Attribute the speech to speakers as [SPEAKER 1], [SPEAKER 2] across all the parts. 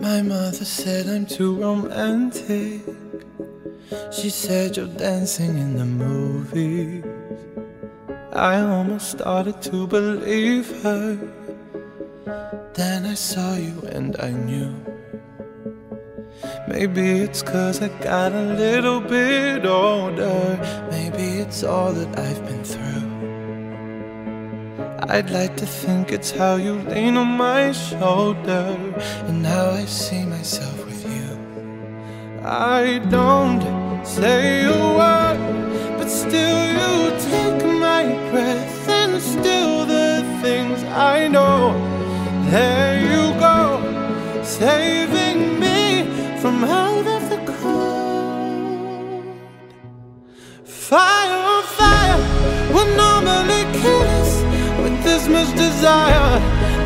[SPEAKER 1] My mother said I'm too romantic. She said you're dancing in the movies. I almost started to believe her. Then I saw you and I knew. Maybe it's cause I got a little bit older. Maybe it's all that I've been through. I'd like to think it's how you lean on my shoulder and how I see myself with you. I don't say a word, but still you take my breath and still the things I know. There you go, saving me from of the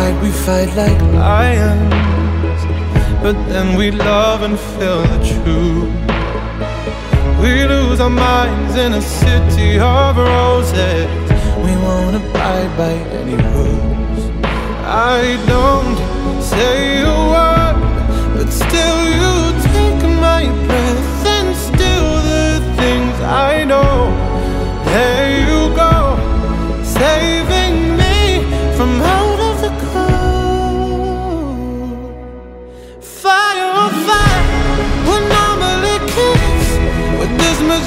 [SPEAKER 1] Fight, we fight like lions. But then we love and feel the truth. We lose our minds in a city of roses. We won't abide by any rules. I don't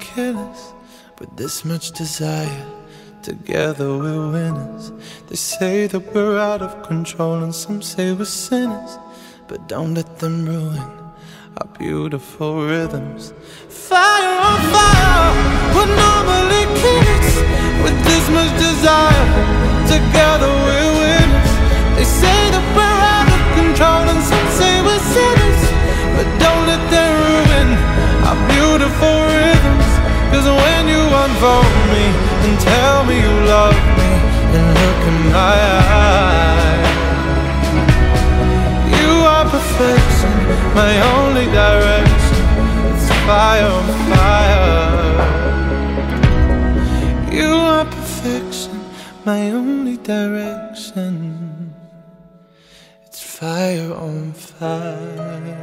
[SPEAKER 1] Kill but this much desire. Together we're winners. They say that we're out of control, and some say we're sinners. But don't let them ruin our beautiful rhythms. Fire on fire, we're normally kids and tell me you love me, and look in my eyes. You are perfection, my only direction. It's fire on fire. You are perfection, my only direction. It's fire on fire.